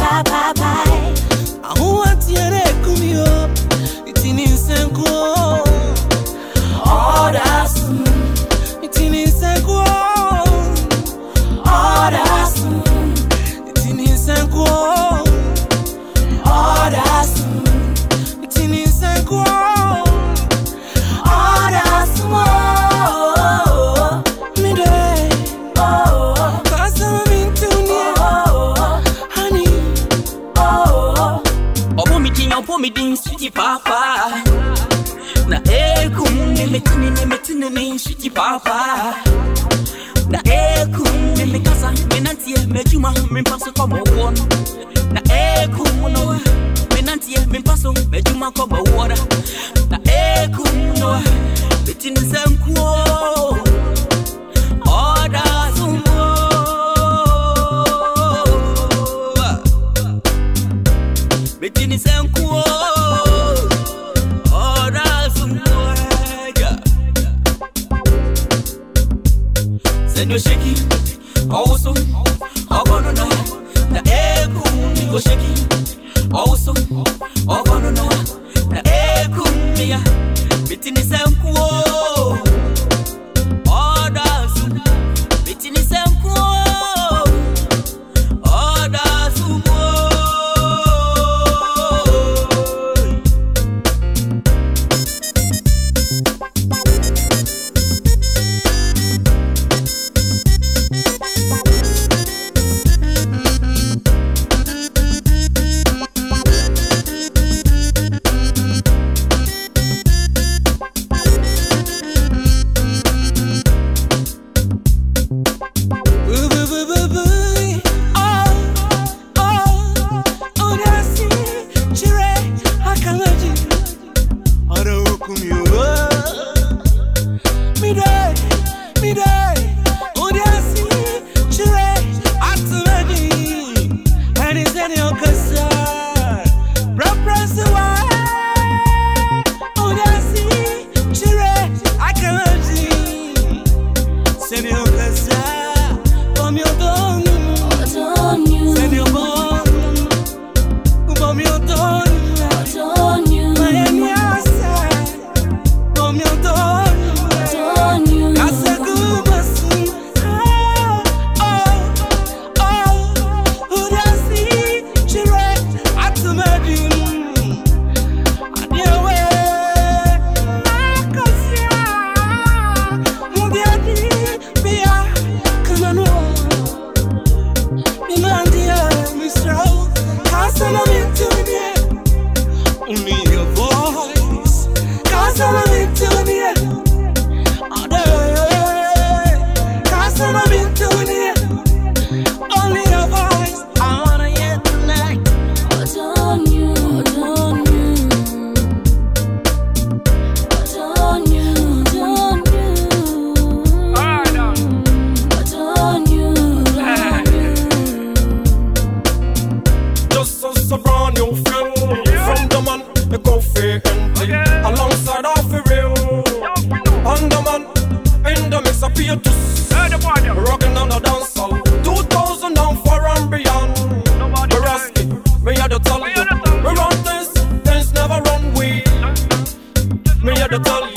bye, bye, bye. me din sweetie papa. Na ekun me nimetini me shiki papa. Na ekun nimekasa menantie mejuma mimpaso kama uona na ekun no paso me juma koma uona na ekun no betini sankuo then you shake it. Also, ogono na na eku mi go shake it. Also, ogono na na eku mi ya bitini senkuo. Senhor. in I feel on a dance hall 2004 and beyond. Nobody Me rusty, me had the talent run this things never run we Me had the talent